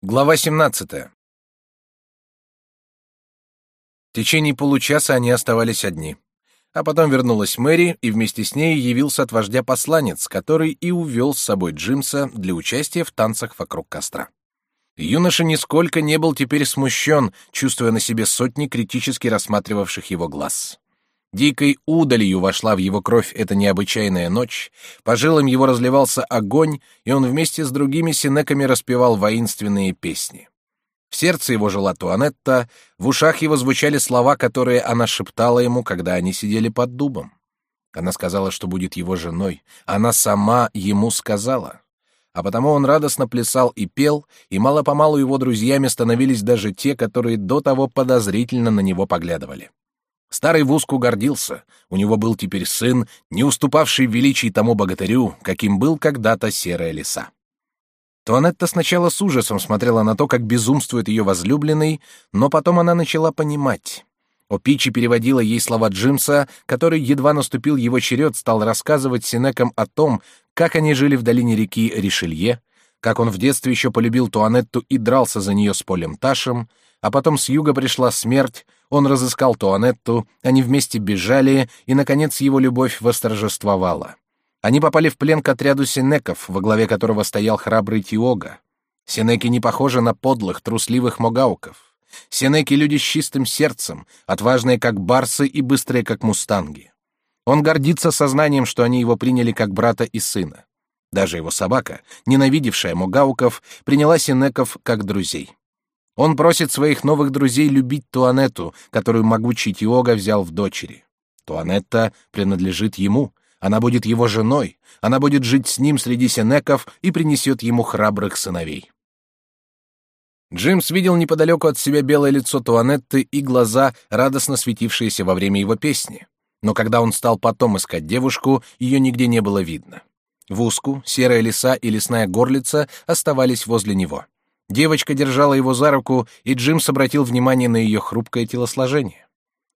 Глава 17. В течение получаса они оставались одни. А потом вернулась Мэри, и вместе с ней явился от вождя посланец, который и увел с собой Джимса для участия в танцах вокруг костра. Юноша нисколько не был теперь смущен, чувствуя на себе сотни критически рассматривавших его глаз. Дикой удалью вошла в его кровь эта необычайная ночь, по жилам его разливался огонь, и он вместе с другими синеками распевал воинственные песни. В сердце его жила Туанетта, в ушах его звучали слова, которые она шептала ему, когда они сидели под дубом. Она сказала, что будет его женой, она сама ему сказала. А потому он радостно плясал и пел, и мало-помалу его друзьями становились даже те, которые до того подозрительно на него поглядывали. Старый Вуску гордился. У него был теперь сын, не уступавший в величии тому богатырю, каким был когда-то серая лиса. Туанетта сначала с ужасом смотрела на то, как безумствует ее возлюбленный, но потом она начала понимать. Опичи переводила ей слова Джимса, который, едва наступил его черед, стал рассказывать Синекам о том, как они жили в долине реки Ришелье, как он в детстве еще полюбил Туанетту и дрался за нее с Полем Ташем, а потом с юга пришла смерть, он разыскал Туанетту, они вместе бежали, и, наконец, его любовь восторжествовала. Они попали в плен к отряду синеков, во главе которого стоял храбрый Тиога. Синеки не похожи на подлых, трусливых могауков. Синеки — люди с чистым сердцем, отважные, как барсы, и быстрые, как мустанги. Он гордится сознанием, что они его приняли как брата и сына. Даже его собака, ненавидевшая могауков, приняла синеков как друзей. Он просит своих новых друзей любить Туанетту, которую могучий Тиога взял в дочери. Туанетта принадлежит ему, она будет его женой, она будет жить с ним среди сенеков и принесет ему храбрых сыновей. Джимс видел неподалеку от себя белое лицо Туанетты и глаза, радостно светившиеся во время его песни. Но когда он стал потом искать девушку, ее нигде не было видно. В узку серая лиса и лесная горлица оставались возле него. Девочка держала его за руку, и Джимс обратил внимание на ее хрупкое телосложение.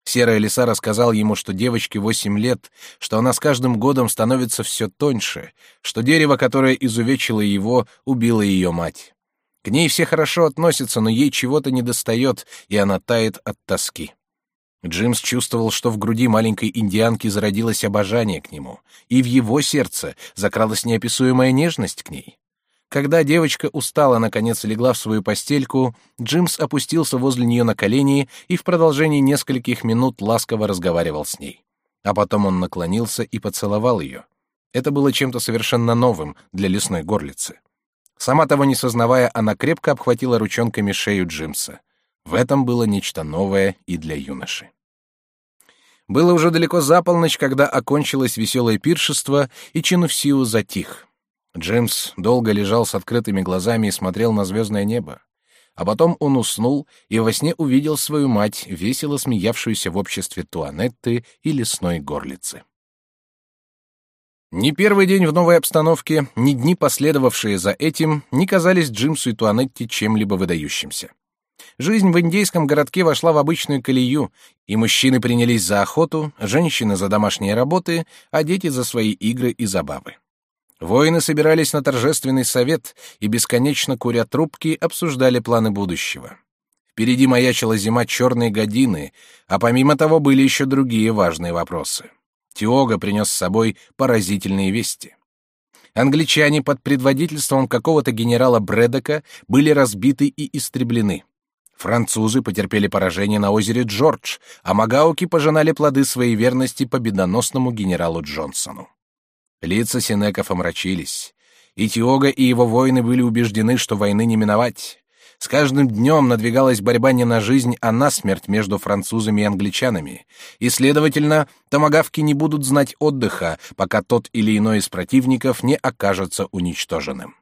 Серая лиса рассказал ему, что девочке восемь лет, что она с каждым годом становится все тоньше, что дерево, которое изувечило его, убило ее мать. К ней все хорошо относятся, но ей чего-то недостает, и она тает от тоски. Джимс чувствовал, что в груди маленькой индианки зародилось обожание к нему, и в его сердце закралась неописуемая нежность к ней. Когда девочка устала, наконец легла в свою постельку, Джимс опустился возле нее на колени и в продолжении нескольких минут ласково разговаривал с ней. А потом он наклонился и поцеловал ее. Это было чем-то совершенно новым для лесной горлицы. Сама того не сознавая, она крепко обхватила ручонками шею Джимса. В этом было нечто новое и для юноши. Было уже далеко за полночь, когда окончилось веселое пиршество, и Чинуфсиу затих. Джеймс долго лежал с открытыми глазами и смотрел на звездное небо. А потом он уснул и во сне увидел свою мать, весело смеявшуюся в обществе Туанетты и лесной горлицы. Ни первый день в новой обстановке, ни дни, последовавшие за этим, не казались Джимсу и Туанетте чем-либо выдающимся. Жизнь в индейском городке вошла в обычную колею, и мужчины принялись за охоту, женщины за домашние работы, а дети за свои игры и забавы. Воины собирались на торжественный совет и, бесконечно куря трубки, обсуждали планы будущего. Впереди маячила зима черной годины, а помимо того были еще другие важные вопросы. Тиога принес с собой поразительные вести. Англичане под предводительством какого-то генерала Брэдока были разбиты и истреблены. Французы потерпели поражение на озере Джордж, а магауки пожинали плоды своей верности победоносному генералу Джонсону. Лица синеков омрачились. И Тиога, и его воины были убеждены, что войны не миновать. С каждым днем надвигалась борьба не на жизнь, а на смерть между французами и англичанами. И, следовательно, томагавки не будут знать отдыха, пока тот или иной из противников не окажется уничтоженным.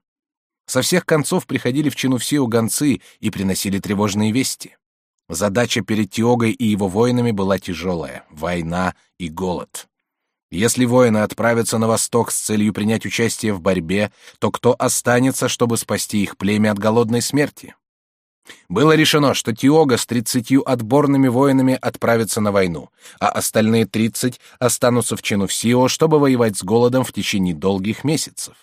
Со всех концов приходили в чину все гонцы и приносили тревожные вести. Задача перед Тиогой и его воинами была тяжелая — война и голод. Если воины отправятся на восток с целью принять участие в борьбе, то кто останется, чтобы спасти их племя от голодной смерти? Было решено, что Тиога с тридцатью отборными воинами отправится на войну, а остальные тридцать останутся в Ченувсио, чтобы воевать с голодом в течение долгих месяцев.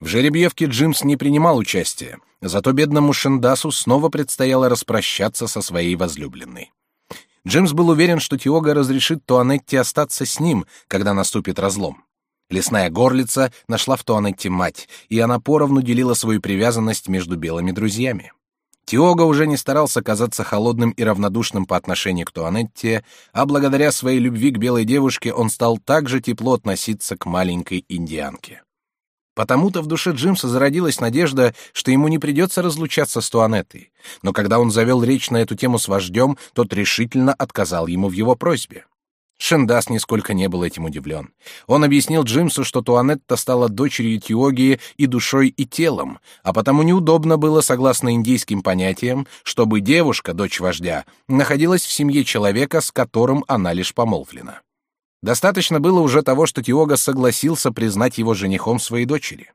В жеребьевке Джимс не принимал участия, зато бедному Шиндасу снова предстояло распрощаться со своей возлюбленной. Джимс был уверен, что Тиога разрешит Туанетте остаться с ним, когда наступит разлом. Лесная горлица нашла в Туанетте мать, и она поровну делила свою привязанность между белыми друзьями. Тиога уже не старался казаться холодным и равнодушным по отношению к Туанетте, а благодаря своей любви к белой девушке он стал также тепло относиться к маленькой индианке. Потому-то в душе Джимса зародилась надежда, что ему не придется разлучаться с Туанеттой, но когда он завел речь на эту тему с вождем, тот решительно отказал ему в его просьбе. Шендас нисколько не был этим удивлен. Он объяснил Джимсу, что Туанетта стала дочерью Тиогии и душой, и телом, а потому неудобно было, согласно индийским понятиям, чтобы девушка, дочь вождя, находилась в семье человека, с которым она лишь помолвлена. Достаточно было уже того, что Тиога согласился признать его женихом своей дочери.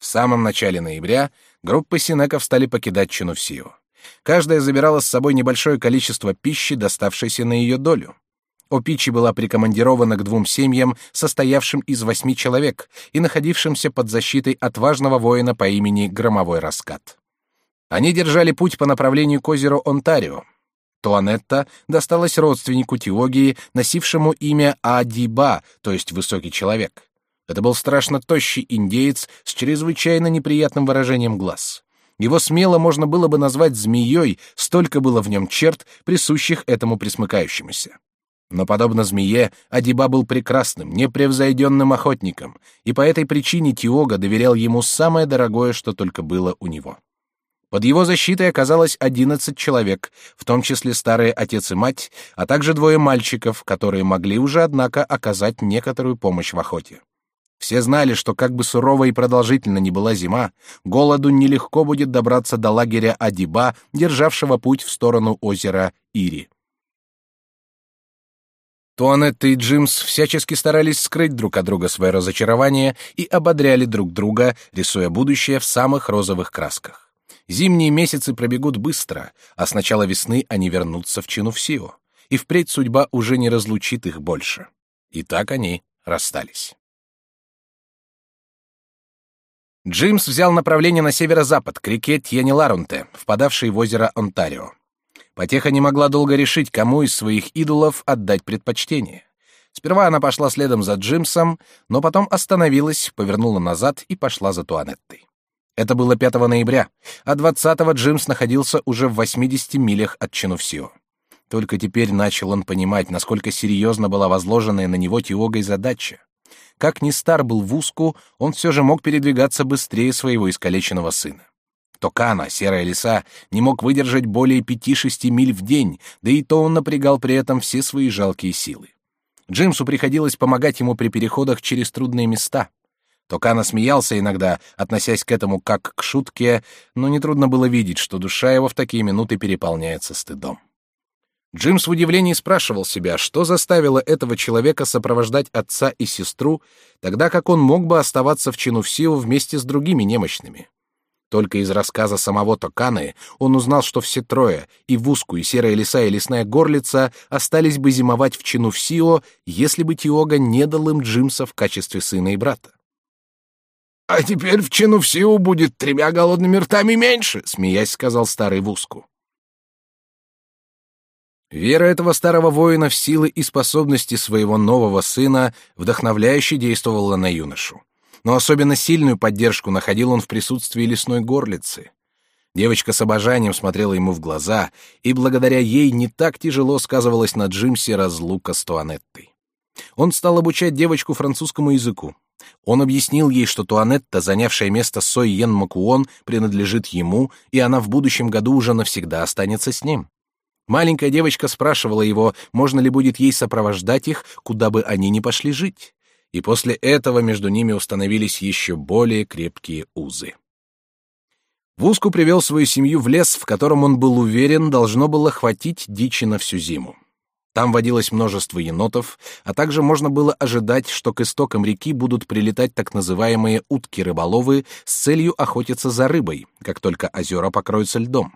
В самом начале ноября группы синеков стали покидать Чинувсио. Каждая забирала с собой небольшое количество пищи, доставшейся на ее долю. Опичи была прикомандирована к двум семьям, состоявшим из восьми человек и находившимся под защитой отважного воина по имени Громовой Раскат. Они держали путь по направлению к озеру Онтарио. Туанетта досталась родственнику Теогии, носившему имя Адиба, то есть высокий человек. Это был страшно тощий индеец с чрезвычайно неприятным выражением глаз. Его смело можно было бы назвать змеей, столько было в нем черт, присущих этому присмыкающемуся. Но, подобно змее, Адиба был прекрасным, непревзойденным охотником, и по этой причине Тиога доверял ему самое дорогое, что только было у него. Под его защитой оказалось одиннадцать человек, в том числе старые отец и мать, а также двое мальчиков, которые могли уже, однако, оказать некоторую помощь в охоте. Все знали, что как бы сурова и продолжительна ни была зима, голоду нелегко будет добраться до лагеря Адиба, державшего путь в сторону озера Ири. Туанетта и Джимс всячески старались скрыть друг от друга свое разочарование и ободряли друг друга, рисуя будущее в самых розовых красках. Зимние месяцы пробегут быстро, а с начала весны они вернутся в Чинувсио, и впредь судьба уже не разлучит их больше. И так они расстались. Джимс взял направление на северо-запад, к реке Тьяниларунте, впадавшей в озеро Онтарио. Потеха не могла долго решить, кому из своих идолов отдать предпочтение. Сперва она пошла следом за Джимсом, но потом остановилась, повернула назад и пошла за Туанеттой. Это было 5 ноября, а 20-го Джимс находился уже в 80 милях от Чинувсио. Только теперь начал он понимать, насколько серьезно была возложенная на него Тиогой задача. Как ни стар был в узку, он все же мог передвигаться быстрее своего искалеченного сына. Токана, серая лиса, не мог выдержать более пяти-шести миль в день, да и то он напрягал при этом все свои жалкие силы. Джимсу приходилось помогать ему при переходах через трудные места. Токана смеялся иногда, относясь к этому как к шутке, но нетрудно было видеть, что душа его в такие минуты переполняется стыдом. Джимс в удивлении спрашивал себя, что заставило этого человека сопровождать отца и сестру, тогда как он мог бы оставаться в Чинувсио вместе с другими немощными. Только из рассказа самого Токаны он узнал, что все трое, и Вуску, и Серая Лиса, и Лесная Горлица, остались бы зимовать в чину в Сио, если бы Тиога не дал им Джимса в качестве сына и брата. «А теперь в чину в Сио будет тремя голодными ртами меньше», — смеясь сказал старый Вуску. Вера этого старого воина в силы и способности своего нового сына вдохновляюще действовала на юношу но особенно сильную поддержку находил он в присутствии лесной горлицы. Девочка с обожанием смотрела ему в глаза, и благодаря ей не так тяжело сказывалась на Джимсе разлука с Туанеттой. Он стал обучать девочку французскому языку. Он объяснил ей, что Туанетта, занявшая место Сой Йен Макуон, принадлежит ему, и она в будущем году уже навсегда останется с ним. Маленькая девочка спрашивала его, можно ли будет ей сопровождать их, куда бы они ни пошли жить и после этого между ними установились еще более крепкие узы. Вуску привел свою семью в лес, в котором он был уверен, должно было хватить дичи на всю зиму. Там водилось множество енотов, а также можно было ожидать, что к истокам реки будут прилетать так называемые утки-рыболовы с целью охотиться за рыбой, как только озера покроются льдом.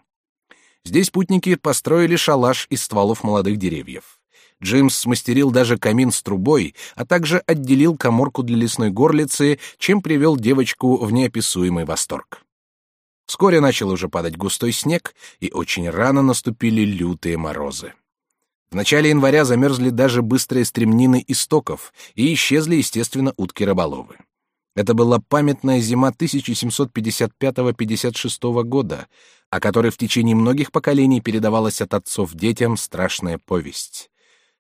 Здесь путники построили шалаш из стволов молодых деревьев. Джимс смастерил даже камин с трубой, а также отделил коморку для лесной горлицы, чем привел девочку в неописуемый восторг. Вскоре начал уже падать густой снег, и очень рано наступили лютые морозы. В начале января замерзли даже быстрые стремнины истоков, и исчезли, естественно, утки-рыболовы. Это была памятная зима 1755-56 года, о которой в течение многих поколений передавалась от отцов детям страшная повесть.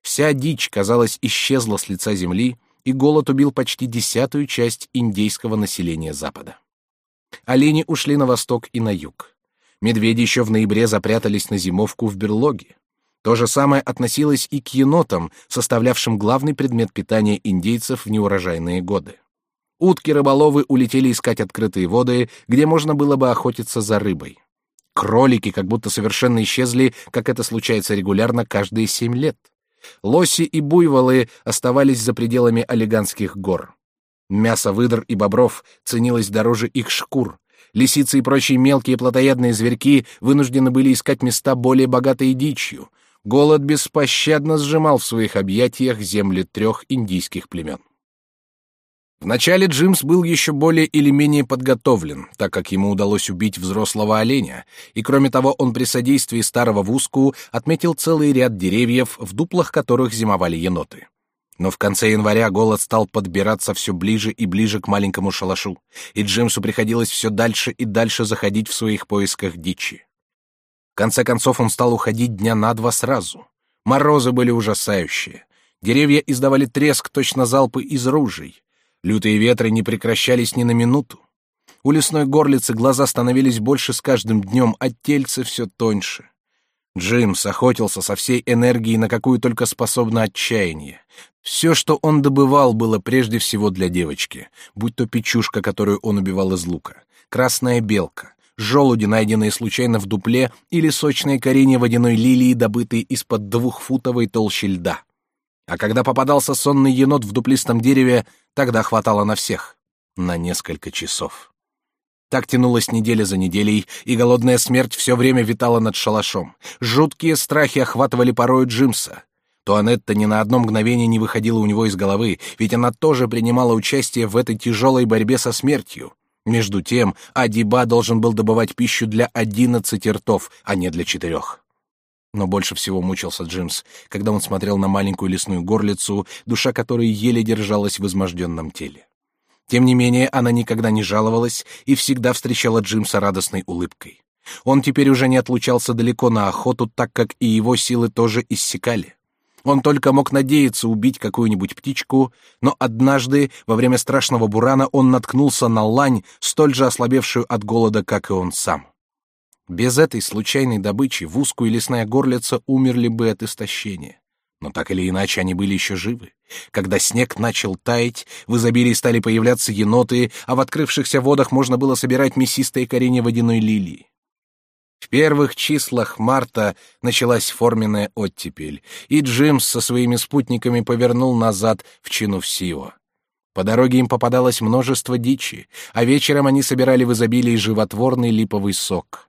Вся дичь, казалось, исчезла с лица земли, и голод убил почти десятую часть индейского населения Запада. Олени ушли на восток и на юг. Медведи еще в ноябре запрятались на зимовку в берлоге. То же самое относилось и к енотам, составлявшим главный предмет питания индейцев в неурожайные годы. Утки-рыболовы улетели искать открытые воды, где можно было бы охотиться за рыбой. Кролики как будто совершенно исчезли, как это случается регулярно каждые семь лет. Лоси и буйволы оставались за пределами Олиганских гор. Мясо выдр и бобров ценилось дороже их шкур. Лисицы и прочие мелкие плотоядные зверьки вынуждены были искать места более богатые дичью. Голод беспощадно сжимал в своих объятиях земли трех индийских племен. Вначале Джимс был еще более или менее подготовлен, так как ему удалось убить взрослого оленя, и кроме того он при содействии старого вуску отметил целый ряд деревьев, в дуплах которых зимовали еноты. Но в конце января голод стал подбираться все ближе и ближе к маленькому шалашу, и Джимсу приходилось все дальше и дальше заходить в своих поисках дичи. В конце концов он стал уходить дня на два сразу. Морозы были ужасающие. Деревья издавали треск, точно залпы из ружей. Лютые ветры не прекращались ни на минуту. У лесной горлицы глаза становились больше с каждым днем, а тельце все тоньше. Джимс охотился со всей энергией, на какую только способно отчаяние. Все, что он добывал, было прежде всего для девочки, будь то печушка, которую он убивал из лука, красная белка, желуди, найденные случайно в дупле, или сочные коренья водяной лилии, добытые из-под двухфутовой толщи льда. А когда попадался сонный енот в дуплистом дереве, тогда хватало на всех. На несколько часов. Так тянулась неделя за неделей, и голодная смерть все время витала над шалашом. Жуткие страхи охватывали порою Джимса. Туанетта ни на одно мгновение не выходила у него из головы, ведь она тоже принимала участие в этой тяжелой борьбе со смертью. Между тем, Адиба должен был добывать пищу для одиннадцати ртов, а не для четырех. Но больше всего мучился Джимс, когда он смотрел на маленькую лесную горлицу, душа которой еле держалась в изможденном теле. Тем не менее, она никогда не жаловалась и всегда встречала Джимса радостной улыбкой. Он теперь уже не отлучался далеко на охоту, так как и его силы тоже иссякали. Он только мог надеяться убить какую-нибудь птичку, но однажды, во время страшного бурана, он наткнулся на лань, столь же ослабевшую от голода, как и он сам. Без этой случайной добычи в узкую лесная горлица умерли бы от истощения. Но так или иначе они были еще живы. Когда снег начал таять, в изобилии стали появляться еноты, а в открывшихся водах можно было собирать мясистые коренья водяной лилии. В первых числах марта началась форменная оттепель, и Джимс со своими спутниками повернул назад в Чинувсио. По дороге им попадалось множество дичи, а вечером они собирали в изобилии животворный липовый сок.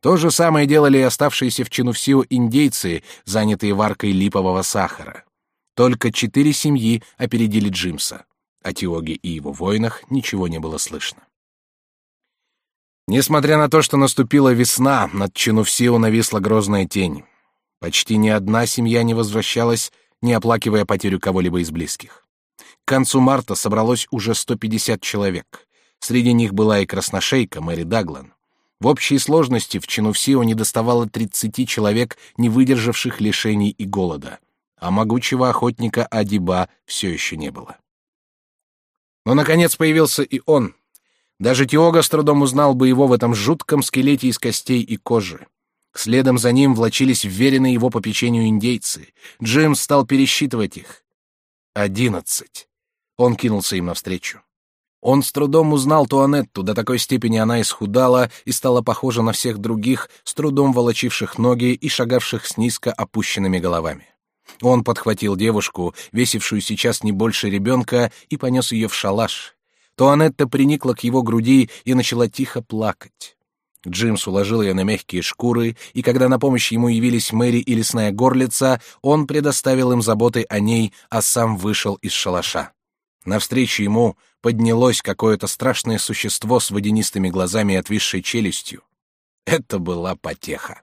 То же самое делали и оставшиеся в Чинувсио индейцы, занятые варкой липового сахара. Только четыре семьи опередили Джимса. О Тиоге и его воинах ничего не было слышно. Несмотря на то, что наступила весна, над Чинувсио нависла грозная тень. Почти ни одна семья не возвращалась, не оплакивая потерю кого-либо из близких. К концу марта собралось уже 150 человек. Среди них была и красношейка Мэри Даглан. В общей сложности в Чинувсио недоставало 30 человек, не выдержавших лишений и голода, а могучего охотника Адиба все еще не было. Но, наконец, появился и он. Даже Тиога с трудом узнал бы его в этом жутком скелете из костей и кожи. Следом за ним влачились вверенные его попечению индейцы. Джим стал пересчитывать их. Одиннадцать. Он кинулся им навстречу. Он с трудом узнал Туанетту, до такой степени она исхудала и стала похожа на всех других, с трудом волочивших ноги и шагавших с низко опущенными головами. Он подхватил девушку, весившую сейчас не больше ребенка, и понес ее в шалаш. Туанетта приникла к его груди и начала тихо плакать. Джимс уложил ее на мягкие шкуры, и когда на помощь ему явились Мэри и лесная горлица, он предоставил им заботы о ней, а сам вышел из шалаша. Навстречу ему поднялось какое-то страшное существо с водянистыми глазами и отвисшей челюстью. Это была потеха.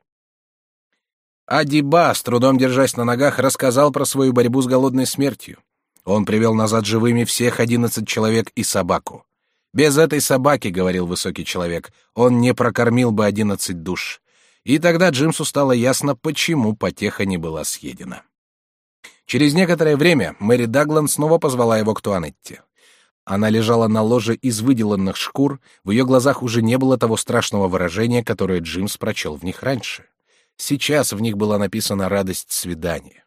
Адиба, с трудом держась на ногах, рассказал про свою борьбу с голодной смертью. Он привел назад живыми всех одиннадцать человек и собаку. Без этой собаки, говорил высокий человек, он не прокормил бы одиннадцать душ. И тогда Джимсу стало ясно, почему потеха не была съедена. Через некоторое время Мэри Даглан снова позвала его к Туанетте. Она лежала на ложе из выделанных шкур, в ее глазах уже не было того страшного выражения, которое Джимс прочел в них раньше. Сейчас в них была написана радость свидания.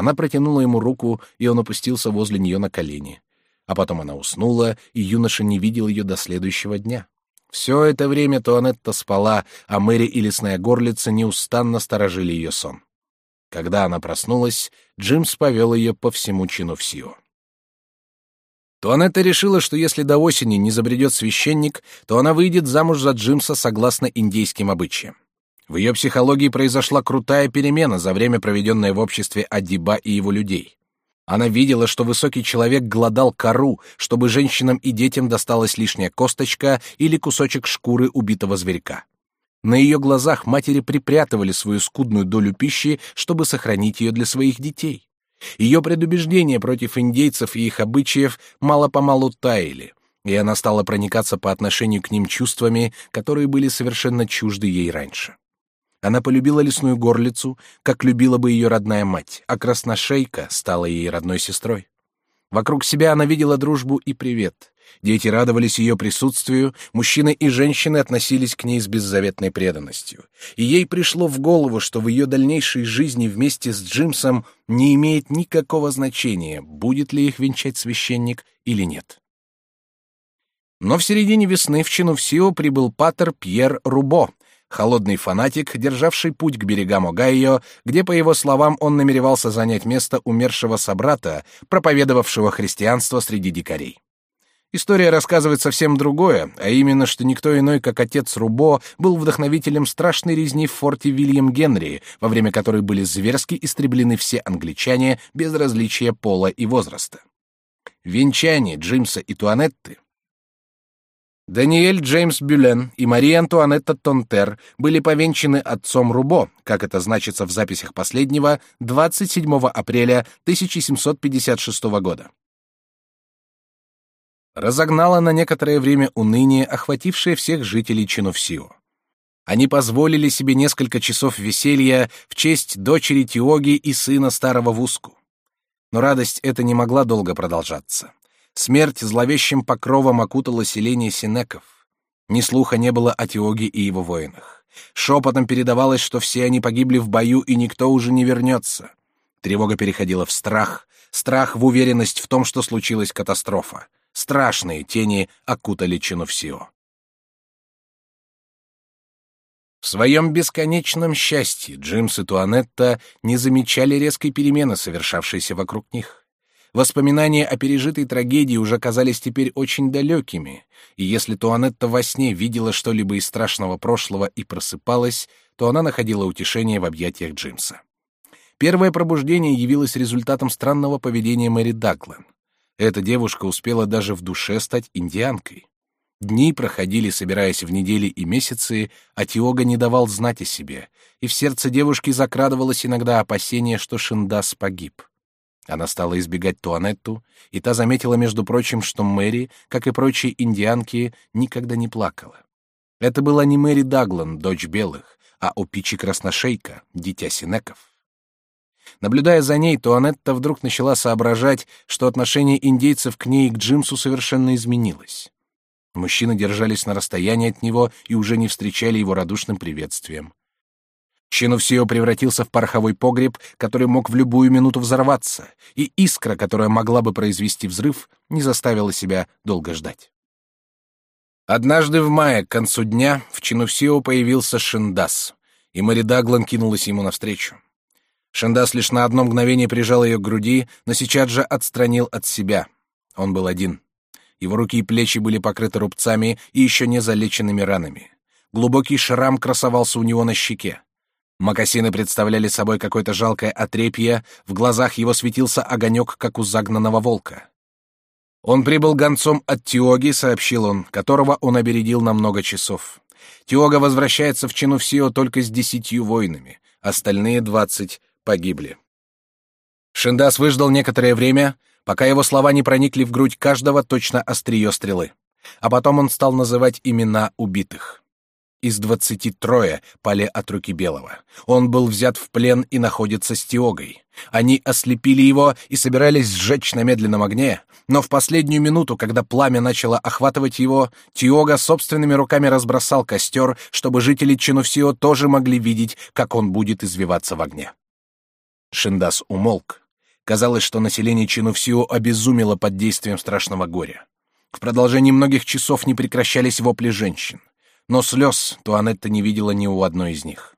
Она протянула ему руку, и он опустился возле нее на колени а потом она уснула, и юноша не видел ее до следующего дня. Все это время Туанетта спала, а Мэри и лесная горлица неустанно сторожили ее сон. Когда она проснулась, Джимс повел ее по всему чину в Сио. Туанетта решила, что если до осени не забредет священник, то она выйдет замуж за Джимса согласно индейским обычаям. В ее психологии произошла крутая перемена за время, проведенное в обществе Адиба и его людей. Она видела, что высокий человек глодал кору, чтобы женщинам и детям досталась лишняя косточка или кусочек шкуры убитого зверька. На ее глазах матери припрятывали свою скудную долю пищи, чтобы сохранить ее для своих детей. Ее предубеждения против индейцев и их обычаев мало-помалу таяли, и она стала проникаться по отношению к ним чувствами, которые были совершенно чужды ей раньше. Она полюбила лесную горлицу, как любила бы ее родная мать, а красношейка стала ей родной сестрой. Вокруг себя она видела дружбу и привет. Дети радовались ее присутствию, мужчины и женщины относились к ней с беззаветной преданностью. И ей пришло в голову, что в ее дальнейшей жизни вместе с Джимсом не имеет никакого значения, будет ли их венчать священник или нет. Но в середине весны в Чинувсио прибыл патер Пьер Рубо, холодный фанатик, державший путь к берегам Огайо, где, по его словам, он намеревался занять место умершего собрата, проповедовавшего христианство среди дикарей. История рассказывает совсем другое, а именно, что никто иной, как отец Рубо, был вдохновителем страшной резни в форте Вильям Генри, во время которой были зверски истреблены все англичане без различия пола и возраста. Венчание Джимса и Туанетты Даниэль Джеймс Бюлен и Мария Антуанетта Тонтер были повенчаны отцом Рубо, как это значится в записях последнего, 27 апреля 1756 года. Разогнало на некоторое время уныние, охватившее всех жителей Чиновсио. Они позволили себе несколько часов веселья в честь дочери Тиоги и сына старого Вуску. Но радость эта не могла долго продолжаться. Смерть зловещим покровом окутала селение синеков. Ни слуха не было о Теоге и его воинах. Шепотом передавалось, что все они погибли в бою, и никто уже не вернется. Тревога переходила в страх, страх в уверенность в том, что случилась катастрофа. Страшные тени окутали Чиновсио. В своем бесконечном счастье Джимс и Туанетта не замечали резкой перемены, совершавшейся вокруг них. Воспоминания о пережитой трагедии уже казались теперь очень далекими, и если Туанетта во сне видела что-либо из страшного прошлого и просыпалась, то она находила утешение в объятиях Джимса. Первое пробуждение явилось результатом странного поведения Мэри Даглан. Эта девушка успела даже в душе стать индианкой. Дни проходили, собираясь в недели и месяцы, а Тиога не давал знать о себе, и в сердце девушки закрадывалось иногда опасение, что Шиндас погиб. Она стала избегать Туанетту, и та заметила, между прочим, что Мэри, как и прочие индианки, никогда не плакала. Это была не Мэри Даглан, дочь белых, а Опичи Красношейка, дитя Синеков. Наблюдая за ней, Туанетта вдруг начала соображать, что отношение индейцев к ней и к Джимсу совершенно изменилось. Мужчины держались на расстоянии от него и уже не встречали его радушным приветствием. Чиновсио превратился в пороховой погреб, который мог в любую минуту взорваться, и искра, которая могла бы произвести взрыв, не заставила себя долго ждать. Однажды в мае, к концу дня, в Чиновсио появился Шиндас, и Маридаглан кинулась ему навстречу. Шиндас лишь на одно мгновение прижал ее к груди, но сейчас же отстранил от себя. Он был один. Его руки и плечи были покрыты рубцами и еще не залеченными ранами. Глубокий шрам красовался у него на щеке. Мокасины представляли собой какое-то жалкое отрепье, в глазах его светился огонек, как у загнанного волка. Он прибыл гонцом от Тиоги, сообщил он, которого он обередил на много часов. Тиога возвращается в Чинувсио только с десятью воинами, остальные двадцать погибли. Шиндас выждал некоторое время, пока его слова не проникли в грудь каждого точно острие стрелы. А потом он стал называть имена убитых. Из двадцати трое пали от руки Белого. Он был взят в плен и находится с Тиогой. Они ослепили его и собирались сжечь на медленном огне, но в последнюю минуту, когда пламя начало охватывать его, Тиога собственными руками разбросал костер, чтобы жители Чинувсио тоже могли видеть, как он будет извиваться в огне. Шиндас умолк. Казалось, что население Чинувсио обезумело под действием страшного горя. В продолжении многих часов не прекращались вопли женщин. Но слез Туанетта не видела ни у одной из них.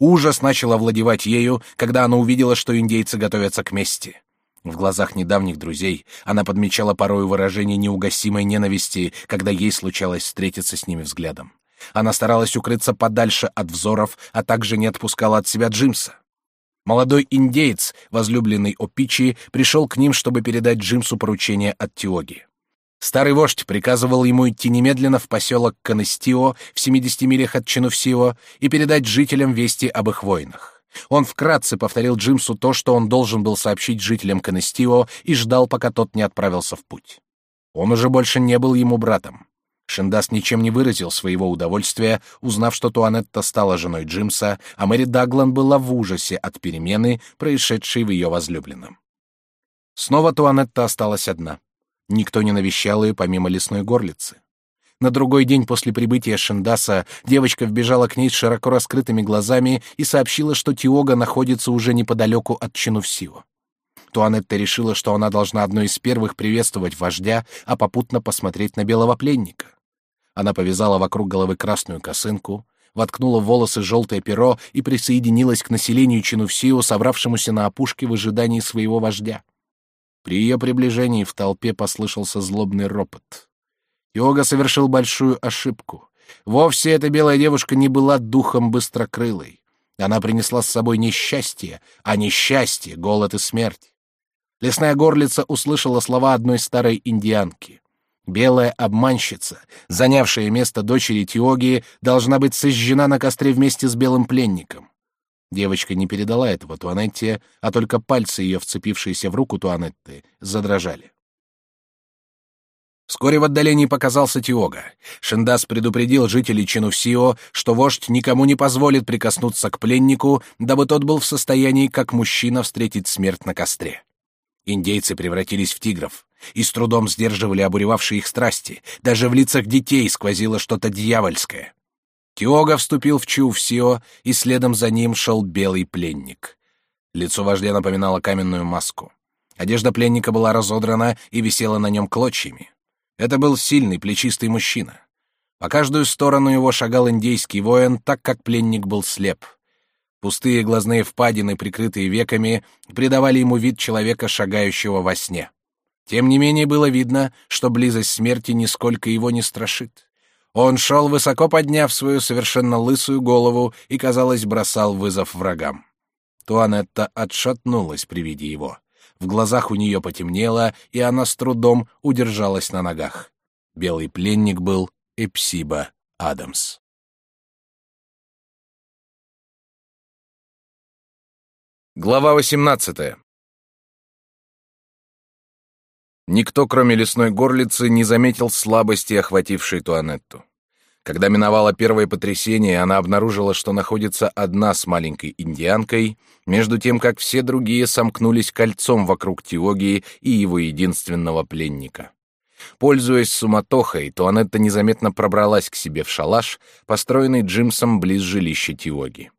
Ужас начал овладевать ею, когда она увидела, что индейцы готовятся к мести. В глазах недавних друзей она подмечала порою выражение неугасимой ненависти, когда ей случалось встретиться с ними взглядом. Она старалась укрыться подальше от взоров, а также не отпускала от себя Джимса. Молодой индеец, возлюбленный Опичи, пришел к ним, чтобы передать Джимсу поручение от Тиоги. Старый вождь приказывал ему идти немедленно в поселок Канестио в 70 милях от Чинувсио и передать жителям вести об их войнах. Он вкратце повторил Джимсу то, что он должен был сообщить жителям Канестио, и ждал, пока тот не отправился в путь. Он уже больше не был ему братом. Шиндас ничем не выразил своего удовольствия, узнав, что Туанетта стала женой Джимса, а Мэри Даглан была в ужасе от перемены, происшедшей в ее возлюбленном. Снова Туанетта осталась одна. Никто не навещал ее помимо лесной горлицы. На другой день после прибытия Шиндаса девочка вбежала к ней с широко раскрытыми глазами и сообщила, что Тиога находится уже неподалеку от Чинувсио. Туанетта решила, что она должна одной из первых приветствовать вождя, а попутно посмотреть на белого пленника. Она повязала вокруг головы красную косынку, воткнула в волосы желтое перо и присоединилась к населению Чинувсио, собравшемуся на опушке в ожидании своего вождя. При ее приближении в толпе послышался злобный ропот. Йога совершил большую ошибку. Вовсе эта белая девушка не была духом быстрокрылой. Она принесла с собой несчастье, а несчастье — голод и смерть. Лесная горлица услышала слова одной старой индианки. Белая обманщица, занявшая место дочери Тиоги, должна быть сожжена на костре вместе с белым пленником. Девочка не передала этого Туанетте, а только пальцы ее, вцепившиеся в руку Туанетты, задрожали. Вскоре в отдалении показался Тиога. Шиндас предупредил жителей Чинувсио, что вождь никому не позволит прикоснуться к пленнику, дабы тот был в состоянии, как мужчина, встретить смерть на костре. Индейцы превратились в тигров и с трудом сдерживали обуревавшие их страсти. Даже в лицах детей сквозило что-то дьявольское. Тиога вступил в Чувсио, и следом за ним шел белый пленник. Лицо вождя напоминало каменную маску. Одежда пленника была разодрана и висела на нем клочьями. Это был сильный, плечистый мужчина. По каждую сторону его шагал индейский воин, так как пленник был слеп. Пустые глазные впадины, прикрытые веками, придавали ему вид человека, шагающего во сне. Тем не менее было видно, что близость смерти нисколько его не страшит. Он шел, высоко подняв свою совершенно лысую голову и, казалось, бросал вызов врагам. Туанетта отшатнулась при виде его. В глазах у нее потемнело, и она с трудом удержалась на ногах. Белый пленник был Эпсиба Адамс. Глава 18. Никто, кроме лесной горлицы, не заметил слабости, охватившей Туанетту. Когда миновало первое потрясение, она обнаружила, что находится одна с маленькой индианкой, между тем, как все другие сомкнулись кольцом вокруг Тиоги и его единственного пленника. Пользуясь суматохой, Туанетта незаметно пробралась к себе в шалаш, построенный Джимсом близ жилища Тиоги.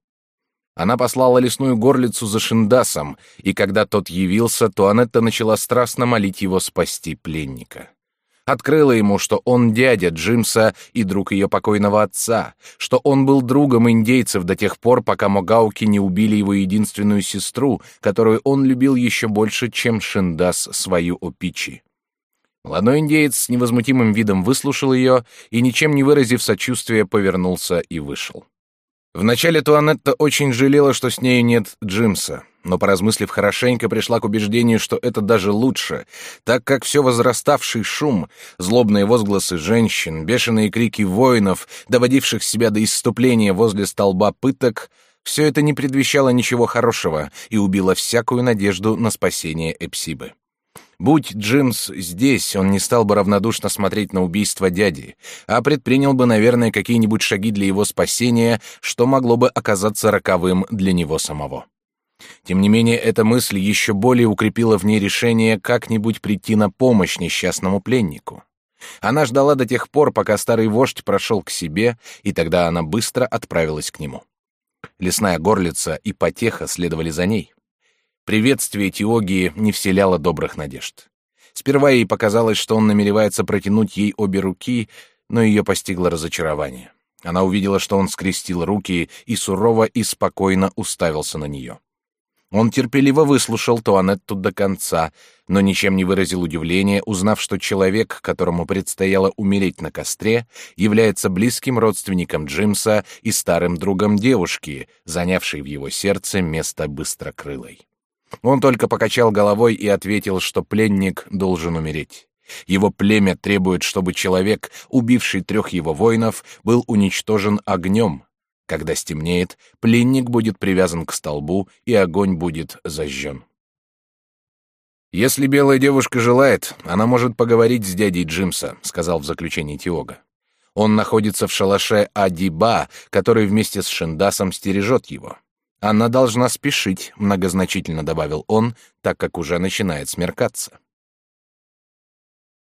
Она послала лесную горлицу за Шиндасом, и когда тот явился, то Анетта начала страстно молить его спасти пленника. Открыла ему, что он дядя Джимса и друг ее покойного отца, что он был другом индейцев до тех пор, пока Могауки не убили его единственную сестру, которую он любил еще больше, чем Шиндас свою Опичи. Молодой индеец с невозмутимым видом выслушал ее и, ничем не выразив сочувствия, повернулся и вышел. Вначале Туанетта очень жалела, что с нею нет Джимса, но, поразмыслив хорошенько, пришла к убеждению, что это даже лучше, так как все возраставший шум, злобные возгласы женщин, бешеные крики воинов, доводивших себя до исступления возле столба пыток, все это не предвещало ничего хорошего и убило всякую надежду на спасение Эпсибы. Будь Джимс здесь, он не стал бы равнодушно смотреть на убийство дяди, а предпринял бы, наверное, какие-нибудь шаги для его спасения, что могло бы оказаться роковым для него самого. Тем не менее, эта мысль еще более укрепила в ней решение как-нибудь прийти на помощь несчастному пленнику. Она ждала до тех пор, пока старый вождь прошел к себе, и тогда она быстро отправилась к нему. Лесная горлица и потеха следовали за ней. Приветствие Теогии не вселяло добрых надежд. Сперва ей показалось, что он намеревается протянуть ей обе руки, но ее постигло разочарование. Она увидела, что он скрестил руки и сурово и спокойно уставился на нее. Он терпеливо выслушал Туанетту до конца, но ничем не выразил удивления, узнав, что человек, которому предстояло умереть на костре, является близким родственником Джимса и старым другом девушки, занявшей в его сердце место быстрокрылой. Он только покачал головой и ответил, что пленник должен умереть. Его племя требует, чтобы человек, убивший трех его воинов, был уничтожен огнем. Когда стемнеет, пленник будет привязан к столбу, и огонь будет зажжен. «Если белая девушка желает, она может поговорить с дядей Джимса», — сказал в заключении Тиога. «Он находится в шалаше Адиба, который вместе с Шиндасом стережет его. Она должна спешить, многозначительно добавил он, так как уже начинает смеркаться.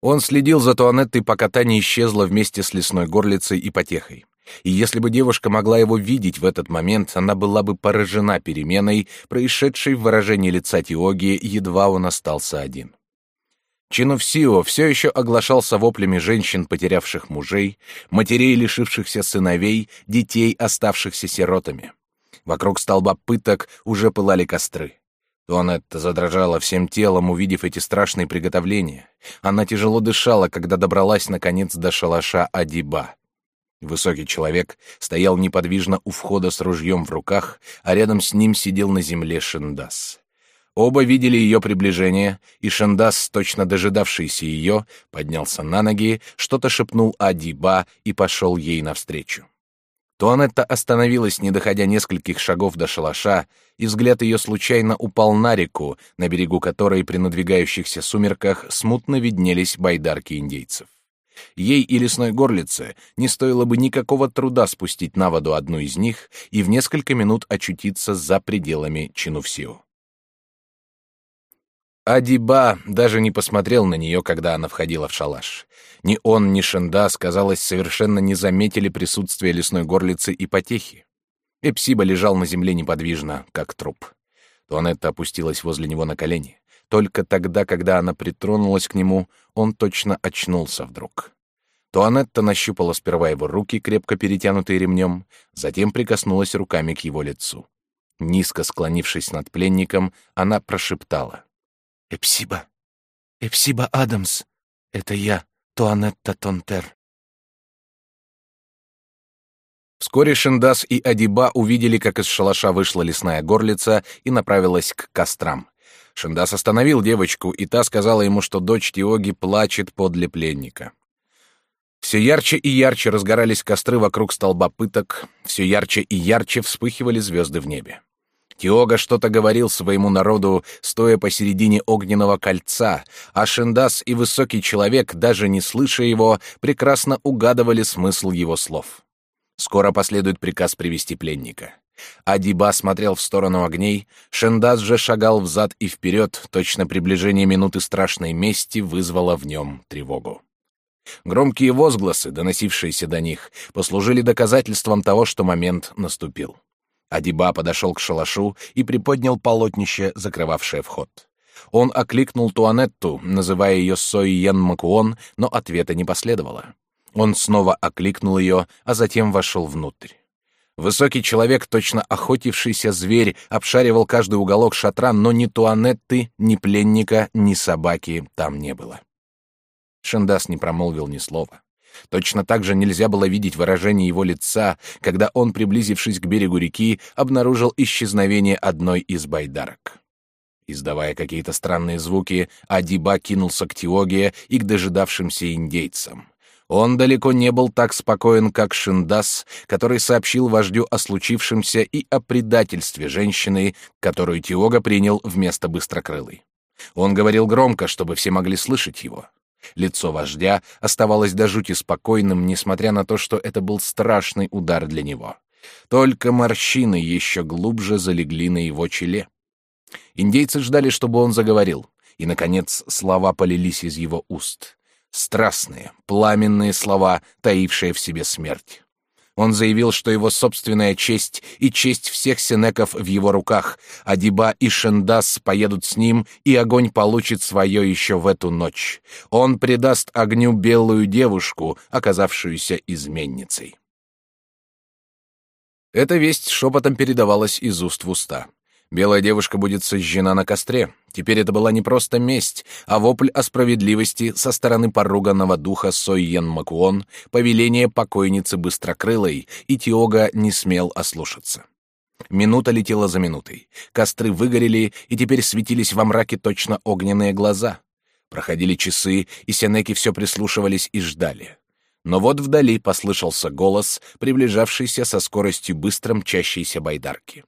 Он следил за Туанеттой, пока та не исчезла вместе с лесной горлицей и потехой. И если бы девушка могла его видеть в этот момент, она была бы поражена переменой, происшедшей в выражении лица Теоги, едва он остался один. Чиновсио все еще оглашался воплями женщин, потерявших мужей, матерей, лишившихся сыновей, детей, оставшихся сиротами. Вокруг столба пыток уже пылали костры. Туанетта задрожала всем телом, увидев эти страшные приготовления. Она тяжело дышала, когда добралась, наконец, до шалаша Адиба. Высокий человек стоял неподвижно у входа с ружьем в руках, а рядом с ним сидел на земле Шиндас. Оба видели ее приближение, и Шиндас, точно дожидавшийся ее, поднялся на ноги, что-то шепнул Адиба и пошел ей навстречу. Туанетта остановилась, не доходя нескольких шагов до шалаша, и взгляд ее случайно упал на реку, на берегу которой при надвигающихся сумерках смутно виднелись байдарки индейцев. Ей и лесной горлице не стоило бы никакого труда спустить на воду одну из них и в несколько минут очутиться за пределами Чинувсио. Адиба даже не посмотрел на нее, когда она входила в шалаш. Ни он, ни Шендас, казалось, совершенно не заметили присутствия лесной горлицы и потехи. Эпсиба лежал на земле неподвижно, как труп. Туанетта опустилась возле него на колени. Только тогда, когда она притронулась к нему, он точно очнулся вдруг. Туанетта нащупала сперва его руки, крепко перетянутые ремнем, затем прикоснулась руками к его лицу. Низко склонившись над пленником, она прошептала. Эпсиба. Эпсиба Адамс. Это я, Туанетта Тонтер. Вскоре Шиндас и Адиба увидели, как из шалаша вышла лесная горлица и направилась к кострам. Шиндас остановил девочку, и та сказала ему, что дочь Тиоги плачет подле пленника. Все ярче и ярче разгорались костры вокруг столба пыток, все ярче и ярче вспыхивали звезды в небе. Тиога что-то говорил своему народу, стоя посередине огненного кольца, а Шиндас и высокий человек, даже не слыша его, прекрасно угадывали смысл его слов. Скоро последует приказ привести пленника. Адиба смотрел в сторону огней, Шендас же шагал взад и вперед, точно приближение минуты страшной мести вызвало в нем тревогу. Громкие возгласы, доносившиеся до них, послужили доказательством того, что момент наступил. Адиба подошел к шалашу и приподнял полотнище, закрывавшее вход. Он окликнул Туанетту, называя ее Сойен Макуон, но ответа не последовало. Он снова окликнул ее, а затем вошел внутрь. Высокий человек, точно охотившийся зверь, обшаривал каждый уголок шатра, но ни Туанетты, ни пленника, ни собаки там не было. Шендас не промолвил ни слова. Точно так же нельзя было видеть выражение его лица, когда он, приблизившись к берегу реки, обнаружил исчезновение одной из байдарок. Издавая какие-то странные звуки, Адиба кинулся к Тиоге и к дожидавшимся индейцам. Он далеко не был так спокоен, как Шиндас, который сообщил вождю о случившемся и о предательстве женщины, которую Тиога принял вместо Быстрокрылой. Он говорил громко, чтобы все могли слышать его. Лицо вождя оставалось до жути спокойным, несмотря на то, что это был страшный удар для него. Только морщины еще глубже залегли на его челе. Индейцы ждали, чтобы он заговорил, и, наконец, слова полились из его уст. Страстные, пламенные слова, таившие в себе смерть. Он заявил, что его собственная честь и честь всех сенеков в его руках, а Диба и Шендас поедут с ним, и огонь получит свое еще в эту ночь. Он предаст огню белую девушку, оказавшуюся изменницей. Эта весть шепотом передавалась из уст в уста. Белая девушка будет сожжена на костре. Теперь это была не просто месть, а вопль о справедливости со стороны поруганного духа Сойен Макуон, повеление покойницы Быстрокрылой, и Тиога не смел ослушаться. Минута летела за минутой. Костры выгорели, и теперь светились во мраке точно огненные глаза. Проходили часы, и сенеки все прислушивались и ждали. Но вот вдали послышался голос, приближавшийся со скоростью быстро мчащейся байдарки.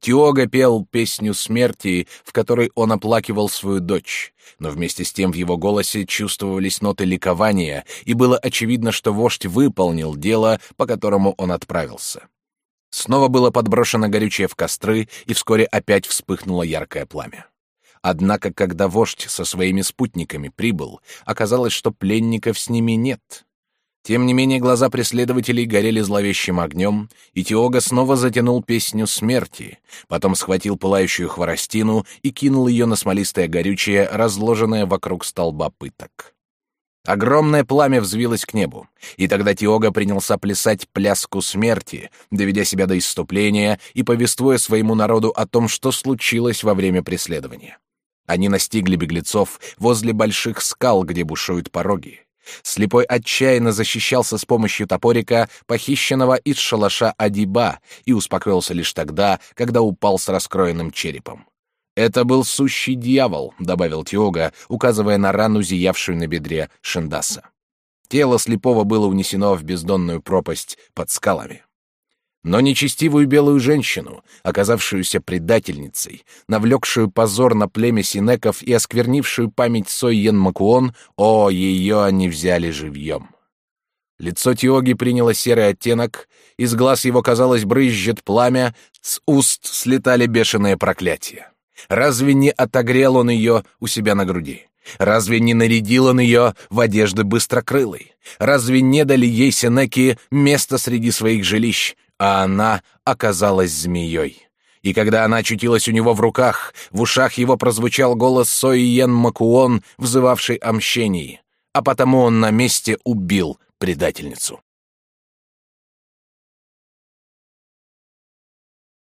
Тиога пел песню смерти, в которой он оплакивал свою дочь, но вместе с тем в его голосе чувствовались ноты ликования, и было очевидно, что вождь выполнил дело, по которому он отправился. Снова было подброшено горючее в костры, и вскоре опять вспыхнуло яркое пламя. Однако, когда вождь со своими спутниками прибыл, оказалось, что пленников с ними нет. Тем не менее, глаза преследователей горели зловещим огнем, и Тиога снова затянул песню смерти, потом схватил пылающую хворостину и кинул ее на смолистое горючее, разложенное вокруг столба пыток. Огромное пламя взвилось к небу, и тогда Тиога принялся плясать пляску смерти, доведя себя до исступления и повествуя своему народу о том, что случилось во время преследования. Они настигли беглецов возле больших скал, где бушуют пороги. Слепой отчаянно защищался с помощью топорика, похищенного из шалаша Адиба, и успокоился лишь тогда, когда упал с раскроенным черепом. «Это был сущий дьявол», — добавил Тиога, указывая на рану, зиявшую на бедре Шиндаса. Тело слепого было унесено в бездонную пропасть под скалами. Но нечестивую белую женщину, оказавшуюся предательницей, навлекшую позор на племя синеков и осквернившую память Сойен Макуон, о, ее они взяли живьем. Лицо Тиоги приняло серый оттенок, из глаз его, казалось, брызжет пламя, с уст слетали бешеные проклятия. Разве не отогрел он ее у себя на груди? Разве не нарядил он ее в одежды быстрокрылой? Разве не дали ей сенеки место среди своих жилищ? А она оказалась змеей. И когда она очутилась у него в руках, в ушах его прозвучал голос Соиен Макуон, взывавший о мщении, а потому он на месте убил предательницу.